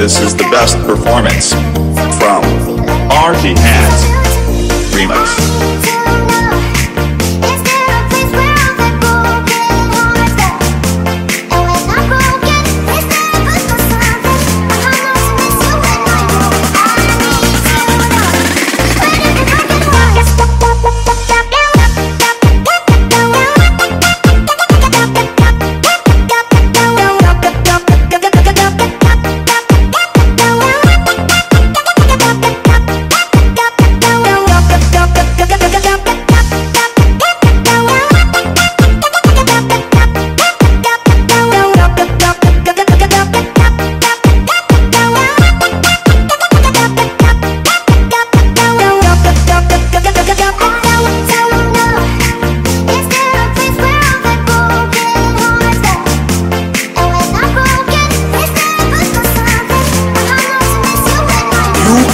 This is the best performance from Party Hat Remix.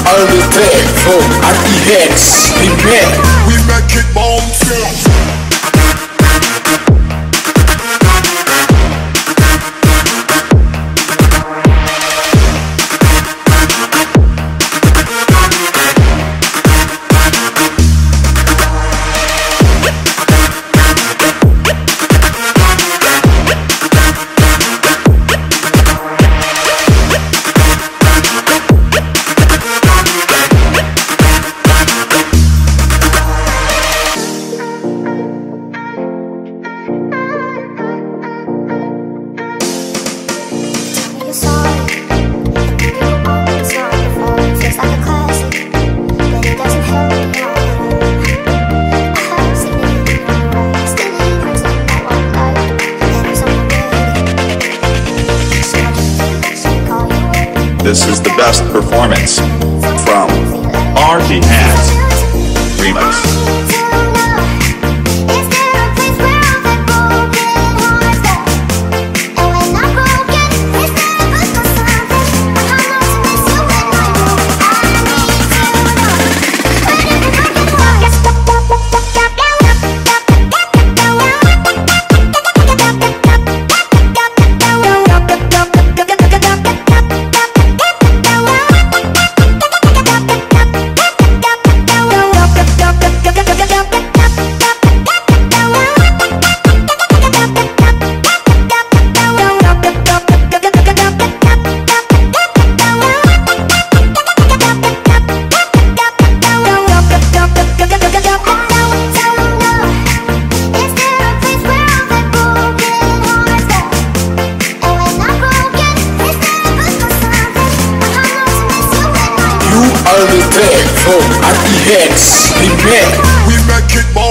You are the track from RTX We make it bounce. Best performance from RT Hands Remix. fed. Oh, heads. We make it, boy.